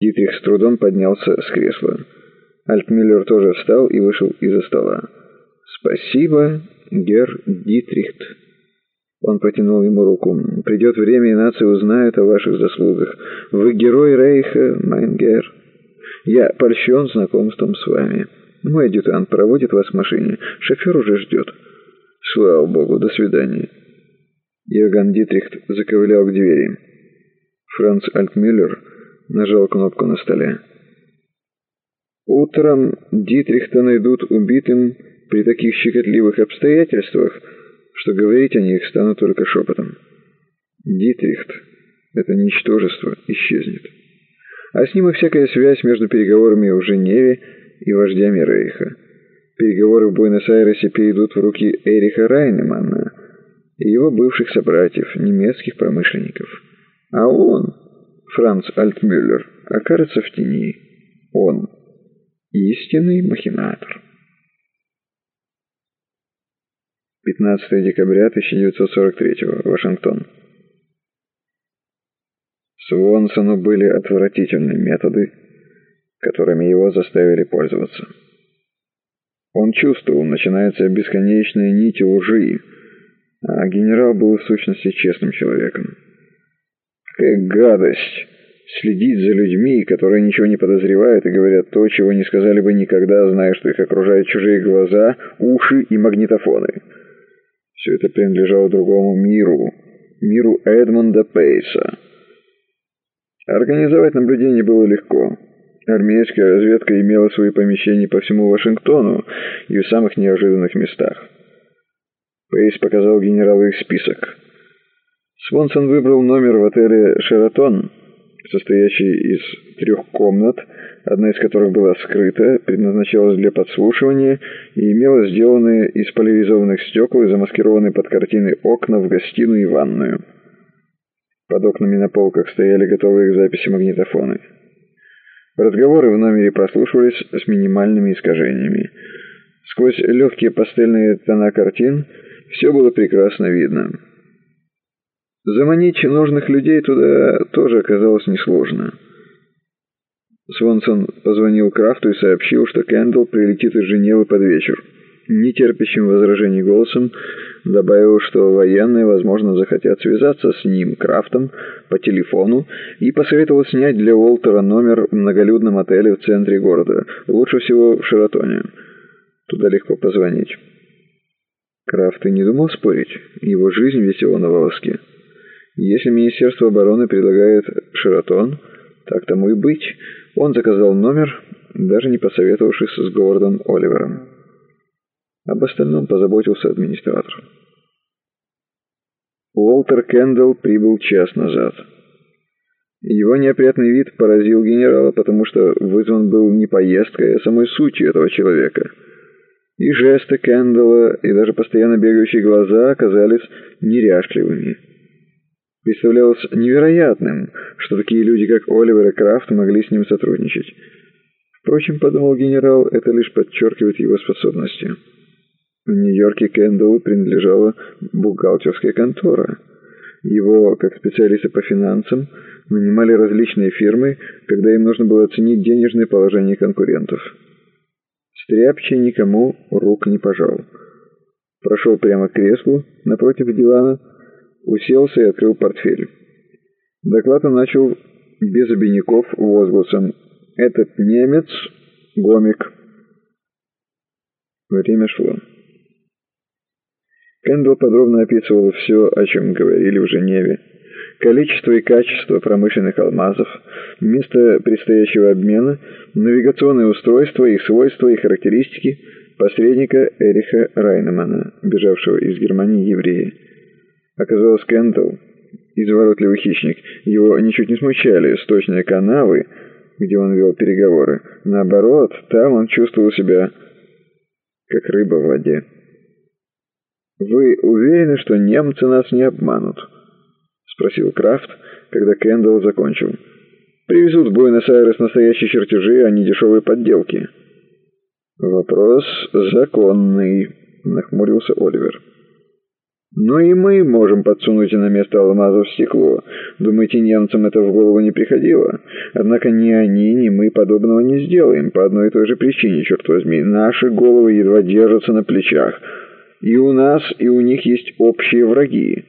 Дитрих с трудом поднялся с кресла. Альтмюллер тоже встал и вышел из-за стола. «Спасибо, герр Дитрих». Он протянул ему руку. «Придет время, и нация узнает о ваших заслугах. Вы герой Рейха, mein Herr. Я польщен знакомством с вами. Мой адъютант проводит вас к машине. Шофер уже ждет». «Слава богу, до свидания». Йоган Дитрих заковылял к двери. Франц Альтмюллер нажал кнопку на столе. Утром Дитрихта найдут убитым при таких щекотливых обстоятельствах, что говорить о них стану только шепотом. Дитрихт, это ничтожество, исчезнет. А с ним и всякая связь между переговорами в Женеве и вождями Рейха. Переговоры в Буэнос-Айресе перейдут в руки Эриха Райнеманна и его бывших собратьев, немецких промышленников. А он, Франц Альтмюллер, окажется в тени. Он истинный махинатор. 15 декабря 1943. Вашингтон. Свонсону были отвратительны методы, которыми его заставили пользоваться. Он чувствовал, начинается бесконечная нить лжи, а генерал был в сущности честным человеком. Какая гадость следить за людьми, которые ничего не подозревают и говорят то, чего не сказали бы никогда, зная, что их окружают чужие глаза, уши и магнитофоны. Все это принадлежало другому миру, миру Эдмонда Пейса. Организовать наблюдение было легко. Армейская разведка имела свои помещения по всему Вашингтону и в самых неожиданных местах. Пейс показал генералу их список. Свонсон выбрал номер в отеле «Шератон», состоящий из трех комнат, одна из которых была скрыта, предназначалась для подслушивания и имела сделанные из поляризованных стекол и замаскированные под картины окна в гостиную и ванную. Под окнами на полках стояли готовые к записи магнитофоны. Разговоры в номере прослушивались с минимальными искажениями. Сквозь легкие пастельные тона картин все было прекрасно видно. Заманить нужных людей туда тоже оказалось несложно. Свонсон позвонил Крафту и сообщил, что Кэндалл прилетит из Женевы под вечер. Нетерпящим возражений голосом добавил, что военные, возможно, захотят связаться с ним, Крафтом, по телефону и посоветовал снять для Уолтера номер в многолюдном отеле в центре города, лучше всего в Шератоне. Туда легко позвонить. Крафт и не думал спорить, его жизнь висела на волоске. Если Министерство обороны предлагает Шератон, так тому и быть. Он заказал номер, даже не посоветовавшись с Говардом Оливером. Об остальном позаботился администратор. Уолтер Кендалл прибыл час назад. Его неопрятный вид поразил генерала, потому что вызван был не поездкой, а самой сутью этого человека. И жесты Кендалла, и даже постоянно бегающие глаза оказались неряшливыми. Представлялось невероятным, что такие люди, как Оливер и Крафт, могли с ним сотрудничать. Впрочем, подумал генерал, это лишь подчеркивает его способности. В Нью-Йорке Кэндаллу принадлежала бухгалтерская контора. Его, как специалиста по финансам, нанимали различные фирмы, когда им нужно было оценить денежное положение конкурентов. Стряпчий никому рук не пожал. Прошел прямо к креслу напротив дивана, уселся и открыл портфель. Доклад он начал без обиняков возгласом «Этот немец — гомик». Время шло. Кэндалл подробно описывал все, о чем говорили в Женеве. Количество и качество промышленных алмазов, место предстоящего обмена, навигационные устройства, их свойства и характеристики посредника Эриха Райнемана, бежавшего из Германии еврея. Оказалось, Кэндалл, изворотливый хищник, его ничуть не смущали сточные канавы, где он вел переговоры. Наоборот, там он чувствовал себя как рыба в воде. «Вы уверены, что немцы нас не обманут?» — спросил Крафт, когда Кэндалл закончил. «Привезут в Буэнос-Айрес настоящие чертежи, а не дешевые подделки». «Вопрос законный», — нахмурился Оливер. Но и мы можем подсунуть на место алмазов стекло. Думаете, немцам это в голову не приходило? Однако ни они, ни мы подобного не сделаем, по одной и той же причине, черт возьми. Наши головы едва держатся на плечах. И у нас, и у них есть общие враги.